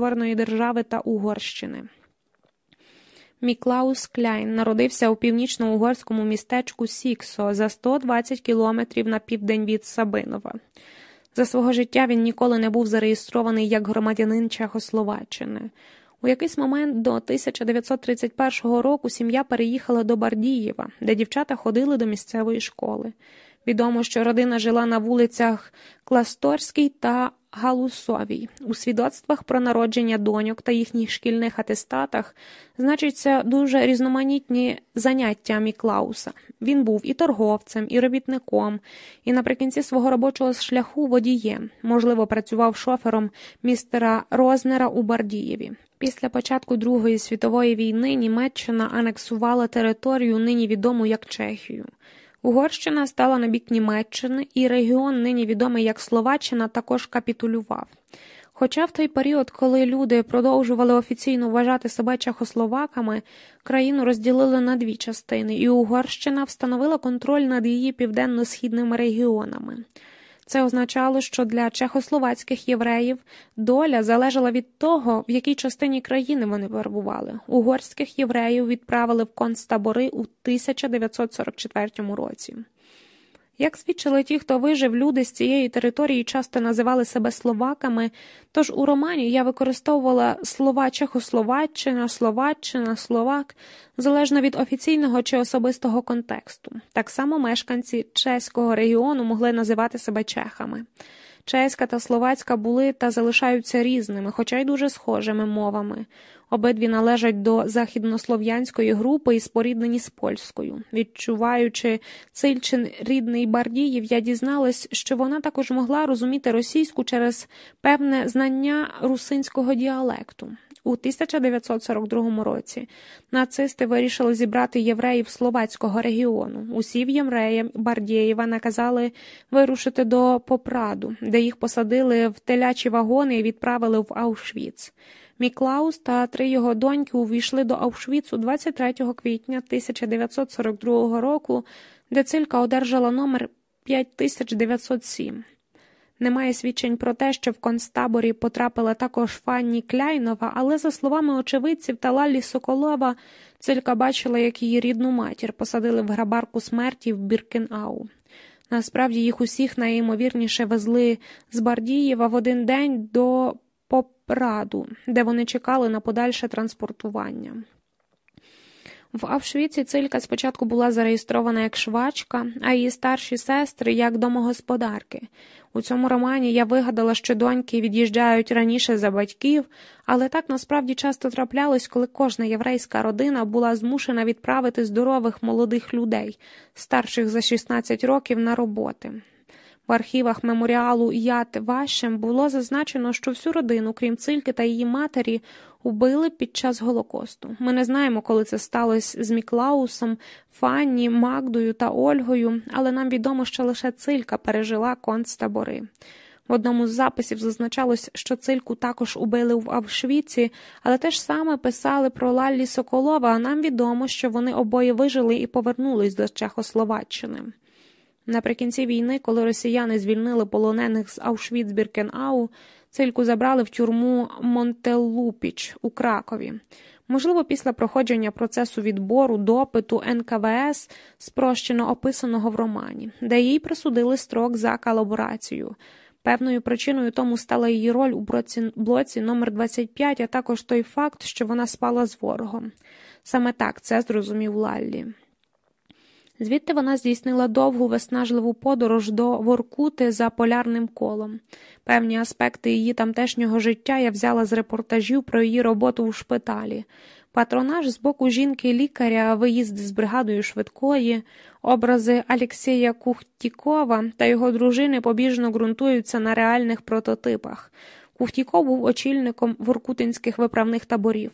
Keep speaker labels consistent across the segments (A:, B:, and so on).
A: новоствореної держави та Угорщини. Міклаус Кляйн народився у північно-угорському містечку Сіксо за 120 кілометрів на південь від Сабинова. За свого життя він ніколи не був зареєстрований як громадянин Чехословаччини. У якийсь момент до 1931 року сім'я переїхала до Бардієва, де дівчата ходили до місцевої школи. Відомо, що родина жила на вулицях Класторській та Галусовій. У свідоцтвах про народження доньок та їхніх шкільних атестатах значиться дуже різноманітні заняття Міклауса. Він був і торговцем, і робітником, і наприкінці свого робочого шляху водієм, можливо, працював шофером містера Рознера у Бардієві. Після початку Другої світової війни Німеччина анексувала територію, нині відому як Чехію. Угорщина стала на бік Німеччини, і регіон, нині відомий як Словаччина, також капітулював. Хоча в той період, коли люди продовжували офіційно вважати себе чехословаками, країну розділили на дві частини, і Угорщина встановила контроль над її південно-східними регіонами. Це означало, що для чехословацьких євреїв доля залежала від того, в якій частині країни вони перебували. Угорських євреїв відправили в концтабори у 1944 році. Як свідчили ті, хто вижив, люди з цієї території часто називали себе словаками, тож у романі я використовувала слова Чехословаччина, Словаччина, Словак залежно від офіційного чи особистого контексту. Так само мешканці чеського регіону могли називати себе чехами. Чеська та словацька були та залишаються різними, хоча й дуже схожими мовами. Обидві належать до західнослов'янської групи і споріднені з польською. Відчуваючи цильчин рідний Бардіїв, я дізналась, що вона також могла розуміти російську через певне знання русинського діалекту. У 1942 році нацисти вирішили зібрати євреїв словацького регіону. Усім євреям Бардєєва наказали вирушити до Попраду, де їх посадили в телячі вагони і відправили в Аушвіц. Міклаус та три його доньки увійшли до Аушвіцу 23 квітня 1942 року, де цилька одержала номер 5907. Немає свідчень про те, що в концтаборі потрапила також Фанні Кляйнова, але, за словами очевидців та Лалі Соколова, цилька бачила, як її рідну матір посадили в грабарку смерті в Біркенау. Насправді їх усіх найімовірніше везли з Бардієва в один день до Попраду, де вони чекали на подальше транспортування. В Авшвіці цилька спочатку була зареєстрована як швачка, а її старші сестри як домогосподарки. У цьому романі я вигадала, що доньки від'їжджають раніше за батьків, але так насправді часто траплялось, коли кожна єврейська родина була змушена відправити здорових молодих людей, старших за 16 років, на роботи. В архівах меморіалу Яд Вашем було зазначено, що всю родину, крім цильки та її матері, убили під час Голокосту. Ми не знаємо, коли це сталося з Міклаусом, Фанні, Магдою та Ольгою, але нам відомо, що лише цилька пережила концтабори. В одному з записів зазначалось, що цильку також убили в Авшвіці, але те ж саме писали про Лаллі Соколова, а нам відомо, що вони обоє вижили і повернулись до Чехословаччини. Наприкінці війни, коли росіяни звільнили полонених з Аушвіц-Біркенау, цильку забрали в тюрму Монтелупіч у Кракові. Можливо, після проходження процесу відбору, допиту НКВС, спрощено описаного в романі, де їй присудили строк за колаборацію. Певною причиною тому стала її роль у блоці, номер 25 а також той факт, що вона спала з ворогом. Саме так це зрозумів Лаллі. Звідти вона здійснила довгу виснажливу подорож до Воркути за полярним колом. Певні аспекти її тамтешнього життя я взяла з репортажів про її роботу у шпиталі. Патронаж з боку жінки лікаря, виїзд з бригадою швидкої, образи Алексія Кухтікова та його дружини побіжно ґрунтуються на реальних прототипах. Кухтіков був очільником воркутинських виправних таборів.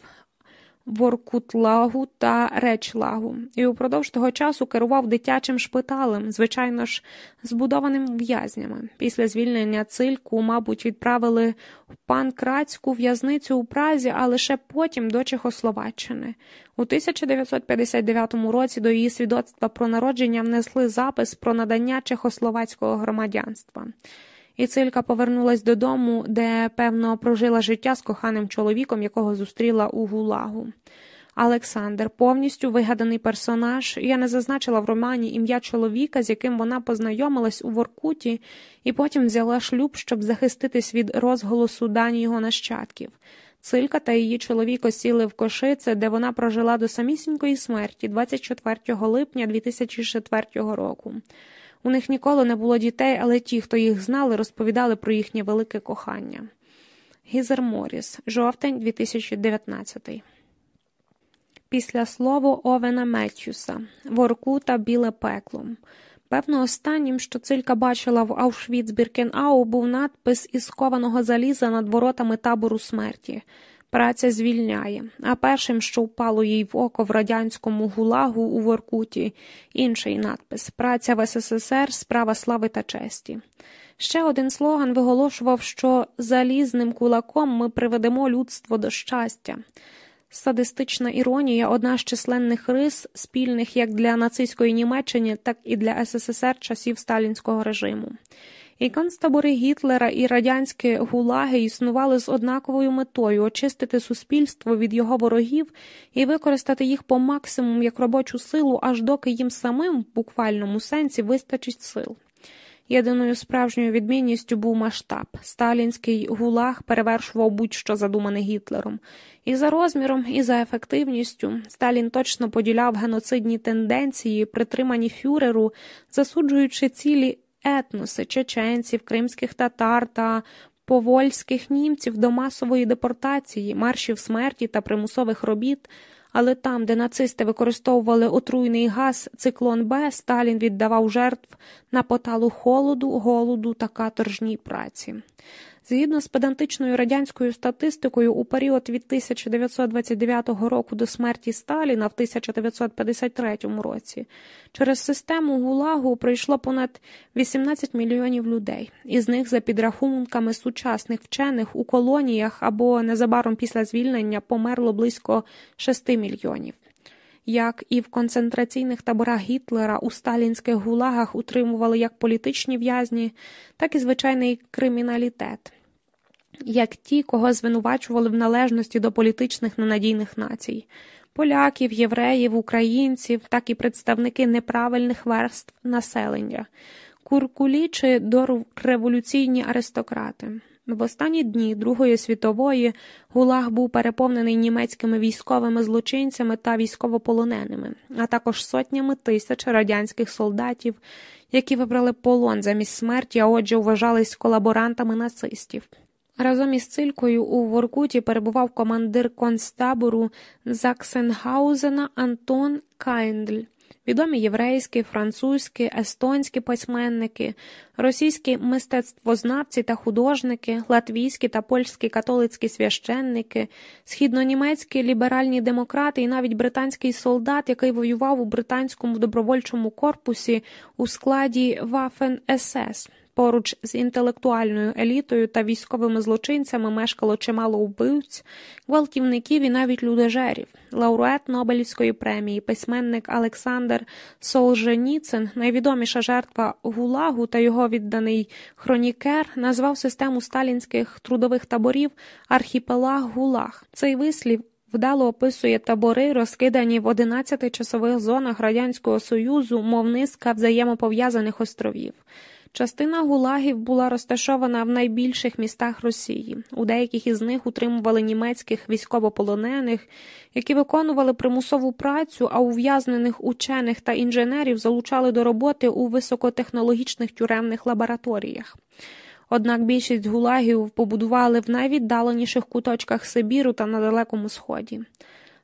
A: Воркутлагу та Речлагу, і упродовж того часу керував дитячим шпиталем, звичайно ж, збудованим в'язнями. Після звільнення цильку, мабуть, відправили в панкратську в'язницю у Празі, а лише потім до Чехословаччини. У 1959 році до її свідоцтва про народження внесли запис про надання чехословацького громадянства. І цилька повернулась додому, де, певно, прожила життя з коханим чоловіком, якого зустріла у гулагу. Олександр, повністю вигаданий персонаж. Я не зазначила в романі ім'я чоловіка, з яким вона познайомилась у Воркуті, і потім взяла шлюб, щоб захиститись від розголосу дані його нащадків. Цилька та її чоловік осіли в Кошице, де вона прожила до самісінької смерті 24 липня 2004 року. У них ніколи не було дітей, але ті, хто їх знали, розповідали про їхнє велике кохання. Гізер Моріс, жовтень 2019 Після слова Овена Меттюса, ворку та біле пекло. Певно, останнім, що цилька бачила в Аушвіц Біркенау, був надпис із скованого заліза над воротами табору смерті. Праця звільняє, а першим, що впало їй в око в радянському гулагу у Воркуті, інший надпис Праця в СССР, справа слави та честі. Ще один слоган виголошував, що залізним кулаком ми приведемо людство до щастя. Садистична іронія одна з численних рис, спільних як для нацистської Німеччини, так і для СССР часів сталінського режиму. І концтабори Гітлера і радянські гулаги існували з однаковою метою очистити суспільство від його ворогів і використати їх по максимуму як робочу силу, аж доки їм самим, в буквальному сенсі, вистачить сил. Єдиною справжньою відмінністю був масштаб. Сталінський гулаг перевершував будь-що задумане Гітлером. І за розміром, і за ефективністю Сталін точно поділяв геноцидні тенденції, притримані фюреру, засуджуючи цілі етноси чеченців, кримських татар та повольських німців до масової депортації, маршів смерті та примусових робіт. Але там, де нацисти використовували отруйний газ циклон Б, Сталін віддавав жертв на поталу холоду, голоду та каторжній праці. Згідно з педантичною радянською статистикою, у період від 1929 року до смерті Сталіна в 1953 році через систему ГУЛАГу пройшло понад 18 мільйонів людей, із них за підрахунками сучасних вчених у колоніях або незабаром після звільнення померло близько 6 мільйонів. Як і в концентраційних таборах Гітлера у сталінських гулагах утримували як політичні в'язні, так і звичайний криміналітет. Як ті, кого звинувачували в належності до політичних ненадійних націй, поляків, євреїв, українців, так і представники неправильних верств населення, куркулі чи дореволюційні аристократи. В останні дні Другої світової Гулаг був переповнений німецькими військовими злочинцями та військовополоненими, а також сотнями тисяч радянських солдатів, які вибрали полон замість смерті, а отже, вважались колаборантами нацистів. Разом із цилькою у Воркуті перебував командир концтабору Заксенгаузена Антон Кайндль, відомі єврейські, французькі, естонські письменники, російські мистецтвознавці та художники, латвійські та польські католицькі священники, східнонімецькі ліберальні демократи і навіть британський солдат, який воював у британському добровольчому корпусі у складі Waffen СС. Поруч з інтелектуальною елітою та військовими злочинцями мешкало чимало вбивць, гвалтівників і навіть людожерів. Лауреат Нобелівської премії, письменник Олександр Солженіцин, найвідоміша жертва Гулагу та його відданий хронікер, назвав систему сталінських трудових таборів архіпелаг Гулаг. Цей вислів. Вдало описує табори, розкидані в 11 часових зонах Радянського Союзу, мов низка взаємопов'язаних островів. Частина гулагів була розташована в найбільших містах Росії. У деяких із них утримували німецьких військовополонених, які виконували примусову працю, а ув'язнених учених та інженерів залучали до роботи у високотехнологічних тюремних лабораторіях. Однак більшість гулагів побудували в найвіддаленіших куточках Сибіру та на Далекому Сході.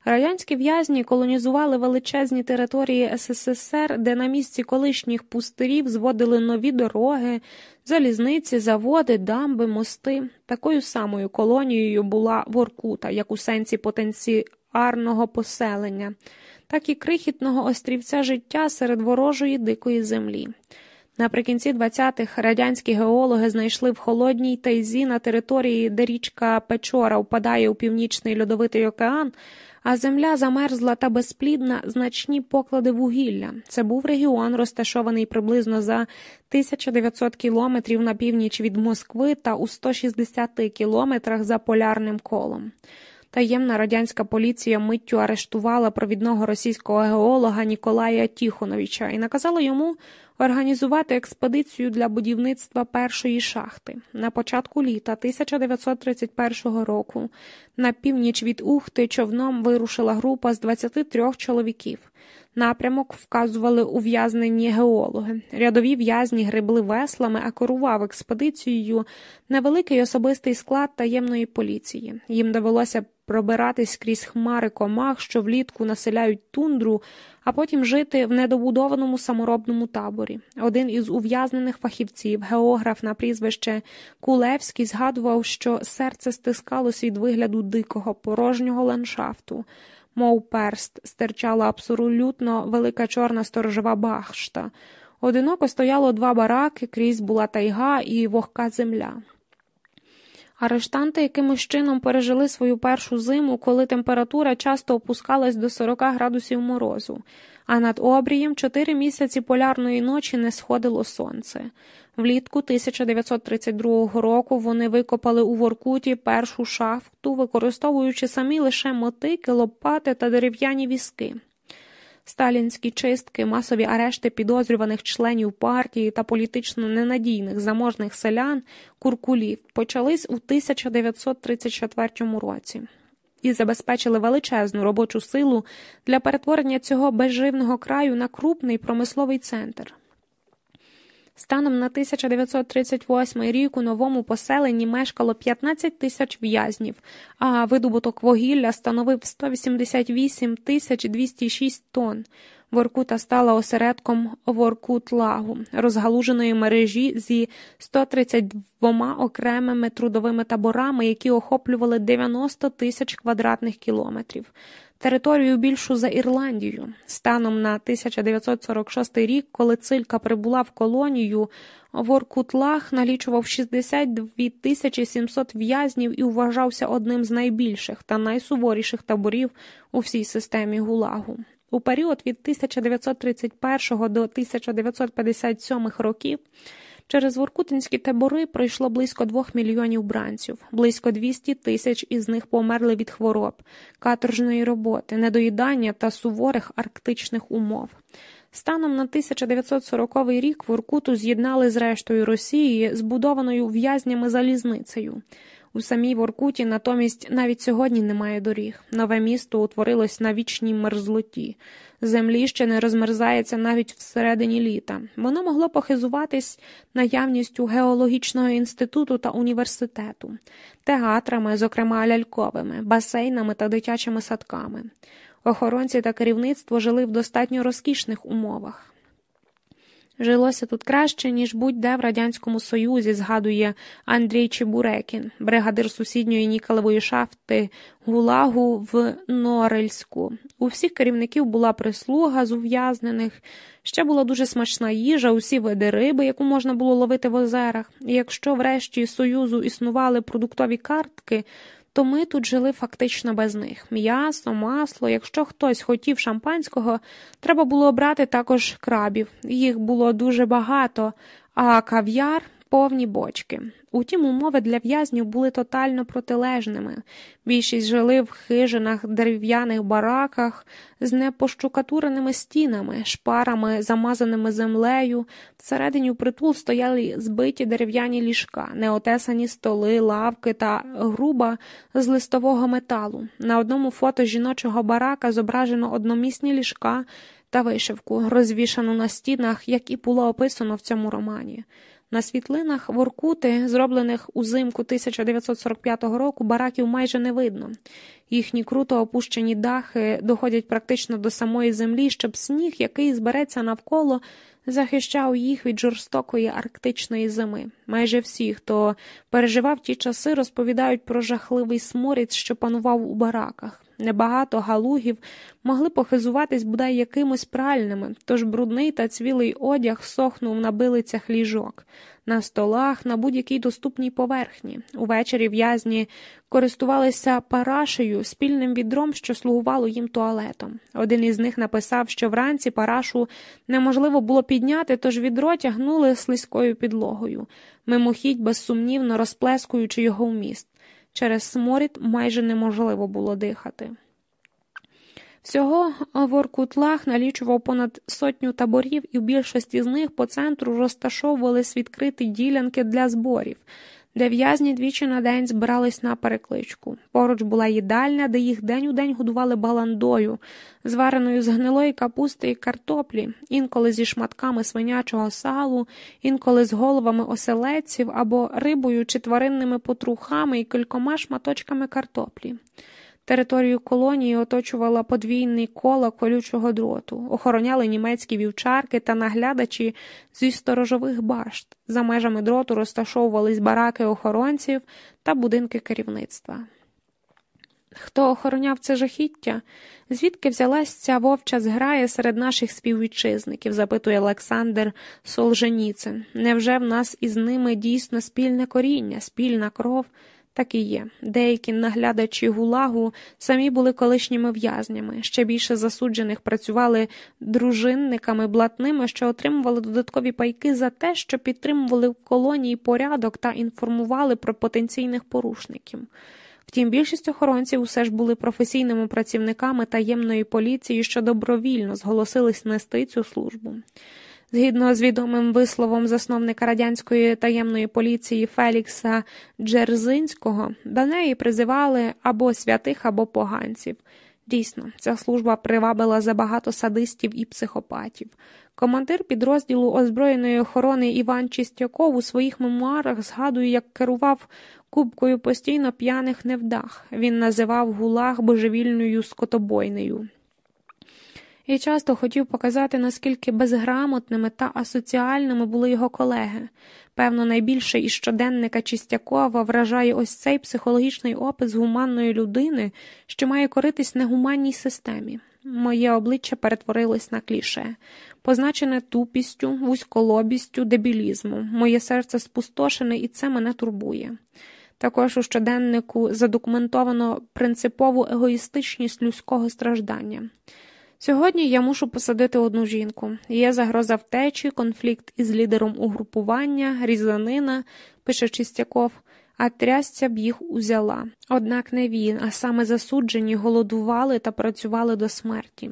A: Радянські в'язні колонізували величезні території СССР, де на місці колишніх пустирів зводили нові дороги, залізниці, заводи, дамби, мости. Такою самою колонією була Воркута, як у сенсі потенціарного поселення, так і крихітного острівця життя серед ворожої дикої землі. Наприкінці 20-х радянські геологи знайшли в холодній тайзі на території, де річка Печора впадає у північний льодовитий океан, а земля замерзла та безплідна значні поклади вугілля. Це був регіон, розташований приблизно за 1900 кілометрів на північ від Москви та у 160 кілометрах за полярним колом. Таємна радянська поліція миттю арештувала провідного російського геолога Ніколая Тіхоновича і наказала йому організувати експедицію для будівництва першої шахти. На початку літа 1931 року на північ від Ухти човном вирушила група з 23 чоловіків. Напрямок вказували ув'язнені геологи. Рядові в'язні гребли веслами, а керував експедицією невеликий особистий склад таємної поліції. Їм довелося пробиратись крізь хмари комах, що влітку населяють тундру, а потім жити в недобудованому саморобному таборі. Один із ув'язнених фахівців, географ на прізвище Кулевський, згадував, що серце стискалось від вигляду дикого порожнього ландшафту. Мов перст, стирчала абсолютно велика чорна сторожова башта. Одиноко стояло два бараки, крізь була тайга і вогка земля. Арештанти якимось чином пережили свою першу зиму, коли температура часто опускалась до 40 градусів морозу, а над обрієм чотири місяці полярної ночі не сходило сонце. Влітку 1932 року вони викопали у Воркуті першу шахту, використовуючи самі лише мотики, лопати та дерев'яні візки. Сталінські чистки, масові арешти підозрюваних членів партії та політично ненадійних заможних селян куркулів почались у 1934 році і забезпечили величезну робочу силу для перетворення цього безживного краю на крупний промисловий центр. Станом на 1938 рік у новому поселенні мешкало 15 тисяч в'язнів, а видобуток вугілля становив 188 тисяч 206 тонн. Воркута стала осередком Воркут-Лагу, розгалуженої мережі зі 132 окремими трудовими таборами, які охоплювали 90 тисяч квадратних кілометрів територію більшу за Ірландію. Станом на 1946 рік, коли цилька прибула в колонію, Воркутлах налічував 62 тисячі 700 в'язнів і вважався одним з найбільших та найсуворіших таборів у всій системі Гулагу. У період від 1931 до 1957 років Через Воркутинські табори пройшло близько двох мільйонів бранців, близько 200 тисяч із них померли від хвороб, каторжної роботи, недоїдання та суворих арктичних умов. Станом на 1940 рік Воркуту з'єднали з рештою Росії, збудованою в'язнями залізницею. У самій Воркуті натомість навіть сьогодні немає доріг. Нове місто утворилось на вічній мерзлоті. Землі ще не розмерзається навіть всередині літа. Воно могло похизуватись наявністю геологічного інституту та університету, театрами, зокрема ляльковими, басейнами та дитячими садками. Охоронці та керівництво жили в достатньо розкішних умовах. Жилося тут краще, ніж будь-де в Радянському Союзі, згадує Андрій Чебурекін, бригадир сусідньої Ніколевої шафти Гулагу в Норельську. У всіх керівників була прислуга з ув'язнених, ще була дуже смачна їжа, усі види риби, яку можна було ловити в озерах. І якщо врешті Союзу існували продуктові картки, то ми тут жили фактично без них. М'ясо, масло. Якщо хтось хотів шампанського, треба було обрати також крабів. Їх було дуже багато, а кав'яр повні бочки. Утім, умови для в'язнів були тотально протилежними. Більшість жили в хижинах, дерев'яних бараках з непощукатуреними стінами, шпарами, замазаними землею. Всередині в притул стояли збиті дерев'яні ліжка, неотесані столи, лавки та груба з листового металу. На одному фото жіночого барака зображено одномісні ліжка та вишивку, розвішану на стінах, як і було описано в цьому романі. На світлинах Воркути, зроблених узимку 1945 року, бараків майже не видно. Їхні круто опущені дахи доходять практично до самої землі, щоб сніг, який збереться навколо, захищав їх від жорстокої арктичної зими. Майже всі, хто переживав ті часи, розповідають про жахливий сморід, що панував у бараках. Небагато галугів могли похизуватись бодай якимось пральними, тож брудний та цвілий одяг сохнув на билицях ліжок на столах, на будь-якій доступній поверхні. Увечері в'язні користувалися парашею, спільним відром, що слугувало їм туалетом. Один із них написав, що вранці парашу неможливо було підняти, тож відро тягнули слизькою підлогою, мимохідь безсумнівно розплескуючи його вміст. Через сморід майже неможливо було дихати. Всього Воркутлах налічував понад сотню таборів, і в більшості з них по центру розташовувались відкриті ділянки для зборів, де в'язні двічі на день збирались на перекличку. Поруч була їдальня, де їх день у день годували баландою, звареною з гнилої капусти і картоплі, інколи зі шматками свинячого салу, інколи з головами оселедців або рибою чи тваринними потрухами і кількома шматочками картоплі. Територію колонії оточувала подвійний кола колючого дроту, охороняли німецькі вівчарки та наглядачі зі сторожових башт. За межами дроту розташовувались бараки охоронців та будинки керівництва. Хто охороняв це жахіття? Звідки взялась ця вовча зграя серед наших співвітчизників? запитує Олександр Солженіцин. Невже в нас із ними дійсно спільне коріння, спільна кров? Так і є. Деякі наглядачі гулагу самі були колишніми в'язнями, ще більше засуджених працювали дружинниками, блатними, що отримували додаткові пайки за те, що підтримували в колонії порядок та інформували про потенційних порушників. Втім, більшість охоронців усе ж були професійними працівниками таємної поліції, що добровільно зголосились нести цю службу. Згідно з відомим висловом засновника радянської таємної поліції Фелікса Джерзинського, до неї призивали або святих, або поганців. Дійсно, ця служба привабила забагато садистів і психопатів. Командир підрозділу озброєної охорони Іван Чистяков у своїх мемуарах згадує, як керував кубкою постійно п'яних невдах. Він називав гулаг божевільною скотобойнею і часто хотів показати, наскільки безграмотними та асоціальними були його колеги. Певно, найбільше із щоденника Чистякова вражає ось цей психологічний опис гуманної людини, що має коритись негуманній системі. Моє обличчя перетворилось на кліше, позначене тупістю, вузьколобістю, дебілізмом. Моє серце спустошене, і це мене турбує. Також у щоденнику задокументовано принципову егоїстичність людського страждання. Сьогодні я мушу посадити одну жінку. Є загроза втечі, конфлікт із лідером угрупування, різанина, пише Чистяков, а трясця б їх узяла. Однак не він, а саме засуджені голодували та працювали до смерті.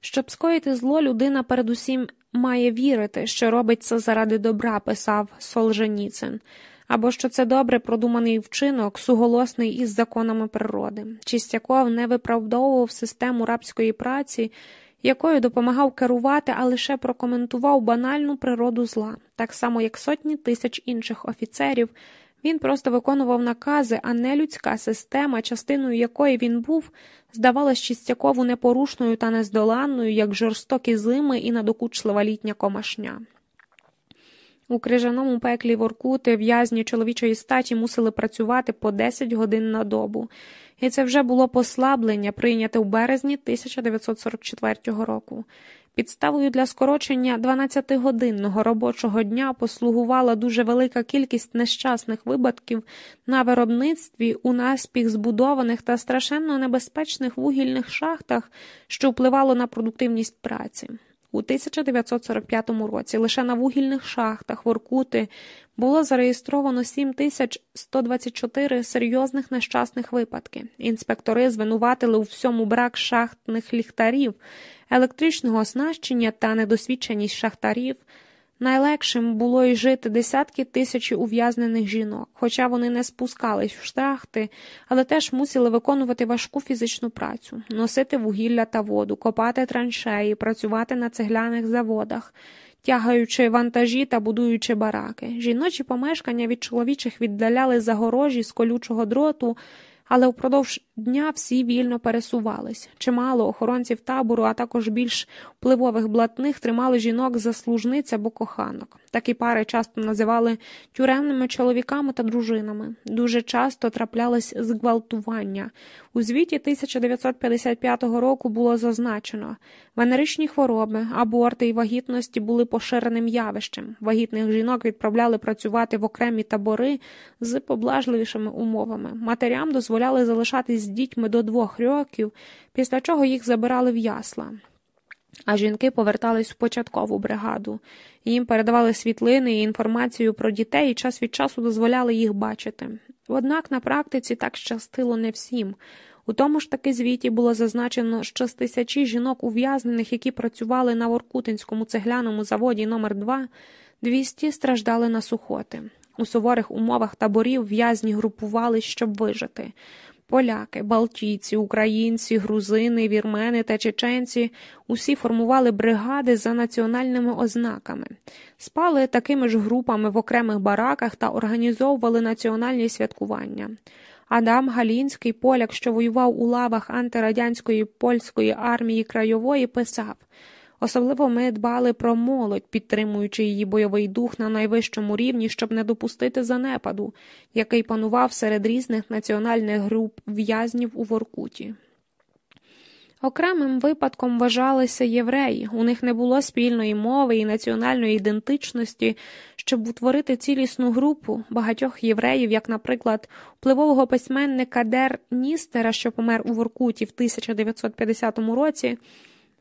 A: Щоб скоїти зло, людина передусім має вірити, що робить це заради добра, писав Солженіцин або що це добре продуманий вчинок, суголосний із законами природи. Чистяков не виправдовував систему рабської праці, якою допомагав керувати, а лише прокоментував банальну природу зла, так само як сотні тисяч інших офіцерів. Він просто виконував накази, а не людська система, частиною якої він був, здавалась Чистякову непорушною та нездоланною, як жорстокі зими і надокучлива літня комашня. У крижаному пеклі Воркути в'язні чоловічої статі мусили працювати по 10 годин на добу, і це вже було послаблення, прийняте у березні 1944 року. Підставою для скорочення 12-годинного робочого дня послугувала дуже велика кількість нещасних випадків на виробництві у наспіх збудованих та страшенно небезпечних вугільних шахтах, що впливало на продуктивність праці. У 1945 році лише на вугільних шахтах Воркути було зареєстровано 7124 серйозних нещасних випадки. Інспектори звинуватили у всьому брак шахтних ліхтарів, електричного оснащення та недосвідченість шахтарів. Найлегшим було й жити десятки тисяч ув'язнених жінок, хоча вони не спускались в штрахти, але теж мусили виконувати важку фізичну працю, носити вугілля та воду, копати траншеї, працювати на цегляних заводах, тягаючи вантажі та будуючи бараки. Жіночі помешкання від чоловічих віддаляли загорожі з колючого дроту але впродовж дня всі вільно пересувались. Чимало охоронців табору, а також більш впливових блатних тримали жінок за служниць або коханок. Такі пари часто називали тюремними чоловіками та дружинами. Дуже часто траплялись зґвалтування. У звіті 1955 року було зазначено, венеричні хвороби, аборти і вагітності були поширеним явищем. Вагітних жінок відправляли працювати в окремі табори з поблажливішими умовами. Матерям дозволяли залишатись з дітьми до двох років, після чого їх забирали в ясла. А жінки повертались в початкову бригаду. Їм передавали світлини і інформацію про дітей і час від часу дозволяли їх бачити. Однак на практиці так щастило не всім. У тому ж таки звіті було зазначено, що з тисячі жінок ув'язнених, які працювали на Воркутинському цегляному заводі номер 2 200 страждали на сухоти. У суворих умовах таборів в'язні групувались, щоб вижити. Поляки, Балтійці, українці, грузини, вірмени та чеченці усі формували бригади за національними ознаками, спали такими ж групами в окремих бараках та організовували національні святкування. Адам Галінський, поляк, що воював у лавах антирадянської польської армії краєвої, писав Особливо ми дбали про молодь, підтримуючи її бойовий дух на найвищому рівні, щоб не допустити занепаду, який панував серед різних національних груп в'язнів у Воркуті. Окремим випадком вважалися євреї, у них не було спільної мови і національної ідентичності, щоб утворити цілісну групу багатьох євреїв, як, наприклад, впливового письменника Дер Ністера, що помер у Воркуті в 1950 році.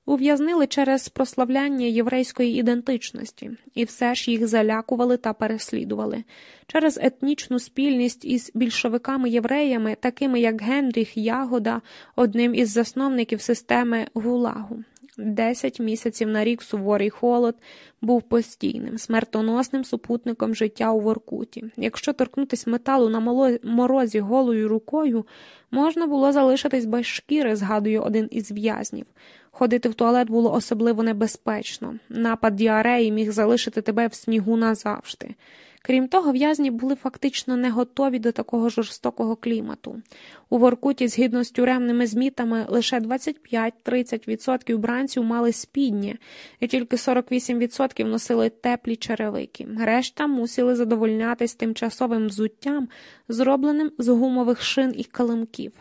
A: Ув'язнили через прославляння єврейської ідентичності, і все ж їх залякували та переслідували через етнічну спільність із більшовиками-євреями, такими як Генріх Ягода, одним із засновників системи Гулагу. Десять місяців на рік суворий холод був постійним, смертоносним супутником життя у Воркуті. Якщо торкнутися металу на морозі голою рукою, можна було залишитись без шкіри, згадує один із в'язнів. Ходити в туалет було особливо небезпечно. Напад діареї міг залишити тебе в снігу назавжди. Крім того, в'язні були фактично не готові до такого жорстокого клімату. У Воркуті, згідно з тюремними змітами, лише 25-30% бранців мали спідні, і тільки 48% носили теплі черевики. Решта мусили задовольнятись тимчасовим взуттям, зробленим з гумових шин і калимків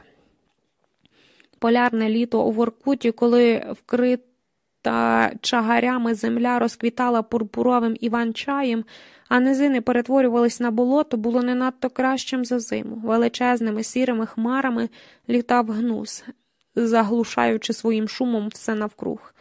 A: полярне літо у Воркуті, коли вкрита чагарями земля розквітала пурпуровим іван-чаєм, а низини перетворювались на болото, було не надто кращим за зиму. Величезними сірими хмарами літав гнус, заглушаючи своїм шумом все навкруг.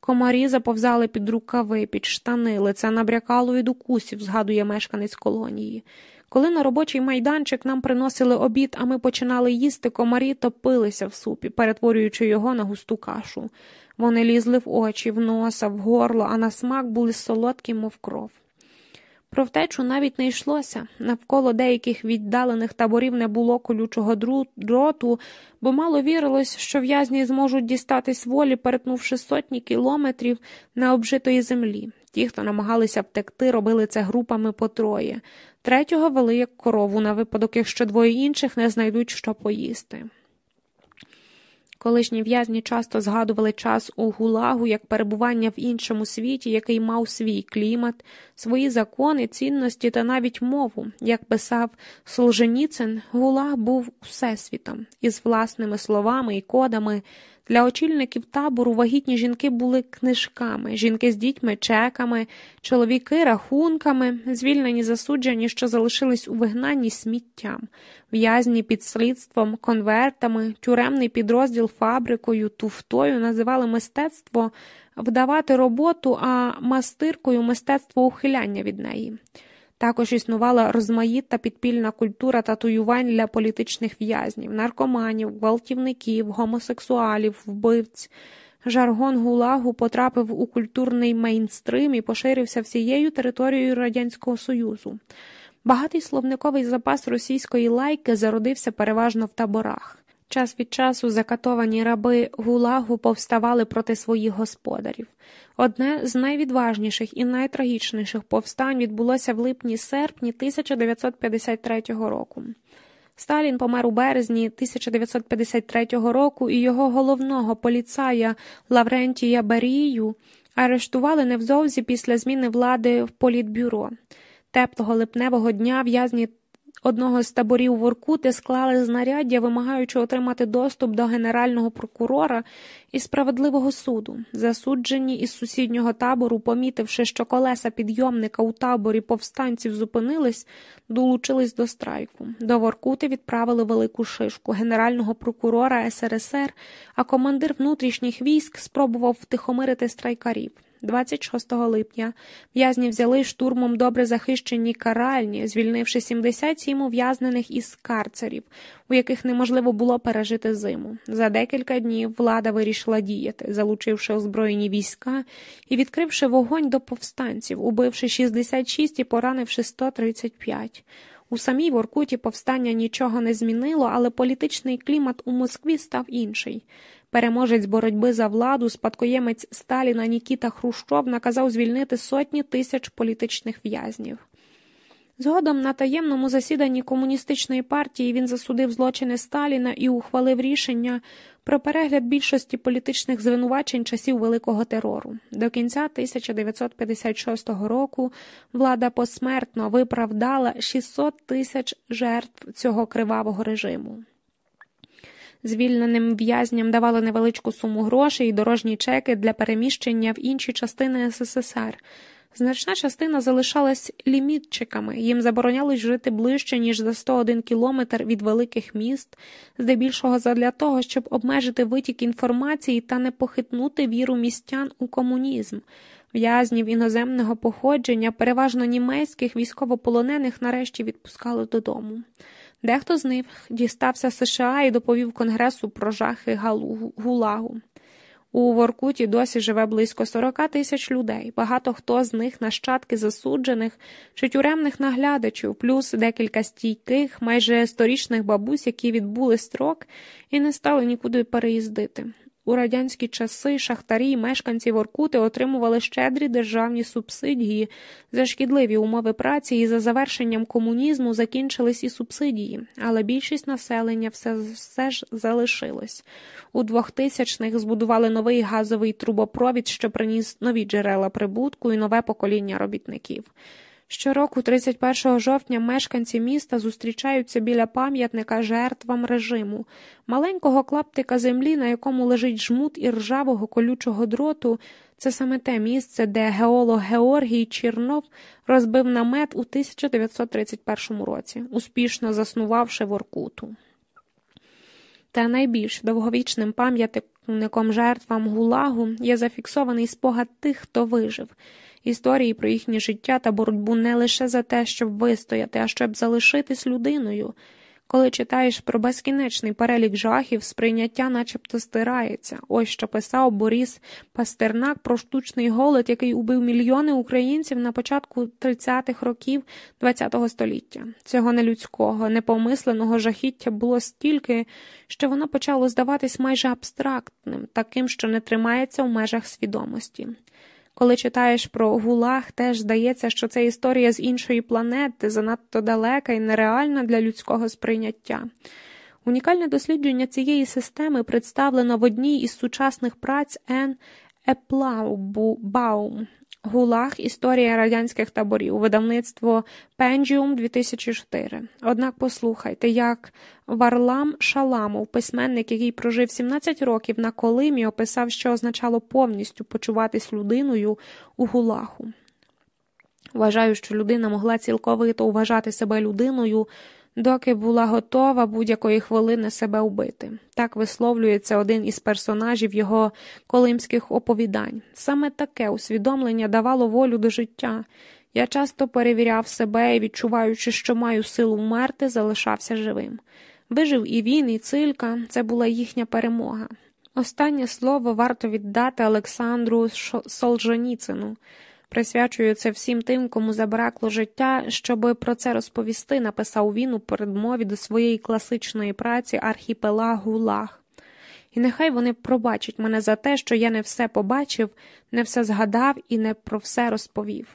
A: Комарі заповзали під рукави, під штани, лице набрякало від укусів, згадує мешканець колонії. Коли на робочий майданчик нам приносили обід, а ми починали їсти, комарі топилися в супі, перетворюючи його на густу кашу. Вони лізли в очі, в носа, в горло, а на смак були солодкі, мов кров. Про втечу навіть не йшлося. Навколо деяких віддалених таборів не було колючого дроту, бо мало вірилось, що в'язні зможуть дістатись волі, перетнувши сотні кілометрів на обжитої землі. Ті, хто намагалися втекти, робили це групами по троє. Третього вели як корову на випадок, якщо двоє інших не знайдуть що поїсти. Колишні в'язні часто згадували час у гулагу як перебування в іншому світі, який мав свій клімат, свої закони, цінності та навіть мову. Як писав Солженіцин, гулаг був всесвітом із власними словами і кодами. Для очільників табору вагітні жінки були книжками, жінки з дітьми, чеками, чоловіки рахунками, звільнені засуджені, що залишились у вигнанні сміттям, в'язні під слідством, конвертами, тюремний підрозділ фабрикою, туфтою називали мистецтво вдавати роботу, а мастиркою мистецтво ухиляння від неї. Також існувала розмаїта підпільна культура татуювань для політичних в'язнів, наркоманів, гвалтівників, гомосексуалів, вбивць. Жаргон гулагу потрапив у культурний мейнстрим і поширився всією територією Радянського Союзу. Багатий словниковий запас російської лайки зародився переважно в таборах. Час від часу закатовані раби гулагу повставали проти своїх господарів. Одне з найвідважніших і найтрагічніших повстань відбулося в липні серпні 1953 року. Сталін помер у березні 1953 року, і його головного поліцая Лаврентія Берію Арештували невзовзі після зміни влади в політбюро. Теплого липневого дня в'язні одного з таборів Воркути склали знаряддя, вимагаючи отримати доступ до генерального прокурора і справедливого суду. Засуджені із сусіднього табору, помітивши, що колеса підйомника у таборі повстанців зупинились, долучились до страйку. До Воркути відправили велику шишку генерального прокурора СРСР, а командир внутрішніх військ спробував втихомирити страйкарів. 26 липня в'язні взяли штурмом добре захищені каральні, звільнивши 77 ув'язнених із карцерів, у яких неможливо було пережити зиму. За декілька днів влада вирішила діяти, залучивши озброєні війська і відкривши вогонь до повстанців, убивши 66 і поранивши 135. У самій Воркуті повстання нічого не змінило, але політичний клімат у Москві став інший. Переможець боротьби за владу, спадкоємець Сталіна Нікіта Хрущов наказав звільнити сотні тисяч політичних в'язнів. Згодом на таємному засіданні комуністичної партії він засудив злочини Сталіна і ухвалив рішення про перегляд більшості політичних звинувачень часів великого терору. До кінця 1956 року влада посмертно виправдала 600 тисяч жертв цього кривавого режиму. Звільненим в'язням давали невеличку суму грошей і дорожні чеки для переміщення в інші частини СССР. Значна частина залишалась лімітчиками, їм заборонялось жити ближче, ніж за 101 кілометр від великих міст, здебільшого задля того, щоб обмежити витік інформації та не похитнути віру містян у комунізм. В'язнів іноземного походження, переважно німецьких військовополонених, нарешті відпускали додому. Дехто з них дістався США і доповів Конгресу про жахи Гулагу. У Воркуті досі живе близько 40 тисяч людей. Багато хто з них нащадки засуджених чи тюремних наглядачів, плюс декілька стійких, майже сторічних бабусь, які відбули строк і не стали нікуди переїздити. У радянські часи шахтарі і мешканці Воркути отримували щедрі державні субсидії за шкідливі умови праці, і за завершенням комунізму закінчились і субсидії, але більшість населення все, все ж залишилось. У 2000-х збудували новий газовий трубопровід, що приніс нові джерела прибутку і нове покоління робітників. Щороку, 31 жовтня, мешканці міста зустрічаються біля пам'ятника жертвам режиму, маленького клаптика землі, на якому лежить жмут і ржавого колючого дроту. Це саме те місце, де геолог Георгій Чернов розбив намет у 1931 році, успішно заснувавши Воркуту. Та найбільш довговічним пам'ятником жертвам гулагу є зафіксований спогад тих, хто вижив історії про їхнє життя та боротьбу не лише за те, щоб вистояти, а щоб залишитись людиною. Коли читаєш про безкінечний перелік жахів, сприйняття начебто стирається. Ось що писав Борис Пастернак про штучний голод, який убив мільйони українців на початку 30-х років ХХ століття. Цього нелюдського, непомисленого жахіття було стільки, що воно почало здаватись майже абстрактним, таким, що не тримається в межах свідомості. Коли читаєш про гулаг, теж здається, що це історія з іншої планети, занадто далека і нереальна для людського сприйняття. Унікальне дослідження цієї системи представлено в одній із сучасних праць Н. Епплбаум Гулаг Історія радянських таборів, видавництво Пенгвін 2004. Однак послухайте, як Варлам Шаламов, письменник, який прожив 17 років на Колимі, описав, що означало повністю почуватись людиною у гулагу. Вважаю, що людина могла цілковито вважати себе людиною доки була готова будь-якої хвилини себе вбити. Так висловлюється один із персонажів його колимських оповідань. Саме таке усвідомлення давало волю до життя. Я часто перевіряв себе і, відчуваючи, що маю силу вмерти, залишався живим. Вижив і він, і цилька це була їхня перемога. Останнє слово варто віддати Олександру Солженіцину. Присвячую це всім тим, кому забракло життя, щоби про це розповісти, написав він у передмові до своєї класичної праці Архіпелаг Гулаг. І нехай вони пробачать мене за те, що я не все побачив, не все згадав і не про все розповів.